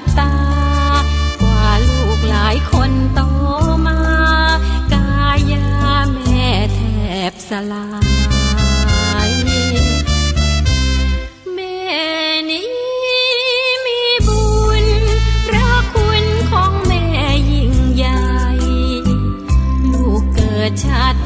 บตา กว่าลูกหลายคนโตมา กายาแม่แทบสลายแม่นี้มีบุญ พระคุณของแม่ยิ่งใหญ่ ลูกเกิดชาติ